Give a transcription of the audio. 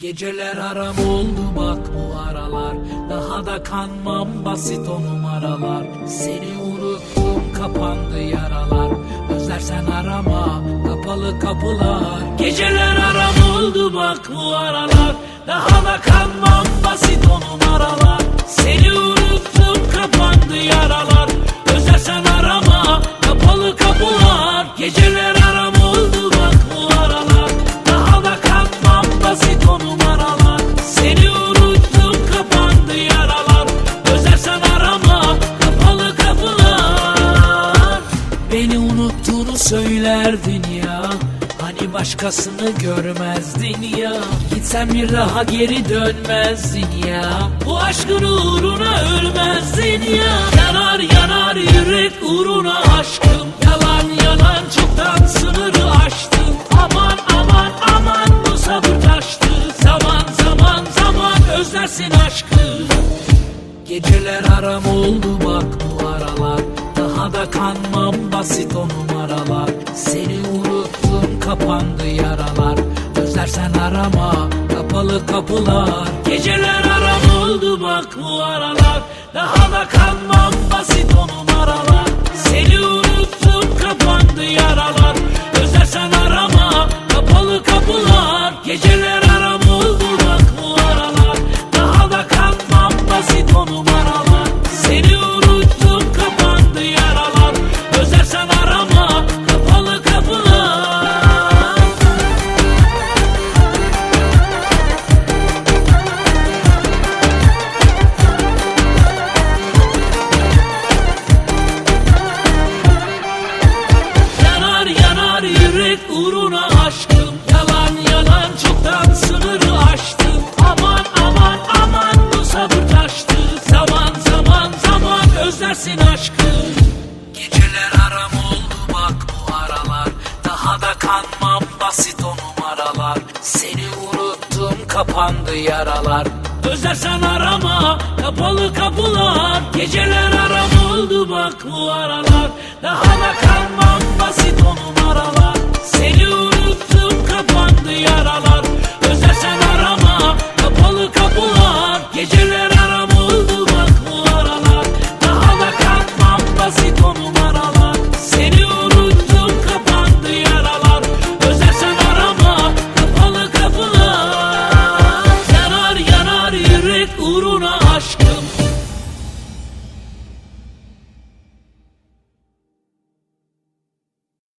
Geceler aram oldu bak bu aralar. Daha da kanmam basit o numaralar. Seni unuttum kapandı yaralar. Özlersen arama kapalı kapılar. Geceler aram oldu bak bu aralar. Daha da kanmam basit o numaralar. Seni unuttum Beni unuttuğunu söylerdin ya. Hani başkasını görmezdin ya. Gitsen bir daha geri dönmezdin ya. Bu aşkın uğruna ölmezdin ya. Yanar yanar yürek uğruna aşkım. Yalan yalan çoktan sınırı aştım. Aman aman aman bu sabır taştı. Zaman zaman zaman özlersin aşkı. Geceler aram oldu bak bu aralar Daha da kanmam basit o numaralar. Seni unuttum kapandı yaralar. Özlersen arama kapalı kapılar. Geceler aram oldu bak bu aralar. Daha da kanmam basit o numaralar. Seni unuttum kapandı yaralar. Özlersen arama kapalı kapılar. Geceler yürek uğruna aşkım. Yalan yalan çoktan sınırı aştım. Aman aman aman bu sabır taştı. Zaman zaman zaman özlersin aşkım. Geceler aram oldu bak bu aralar. Daha da kanmam basit o numaralar. Seni unuttum kapandı yaralar. Özlersen arama kapalı kapılar. Geceler aram oldu bak bu aralar. Daha da kanmam basit o numaralar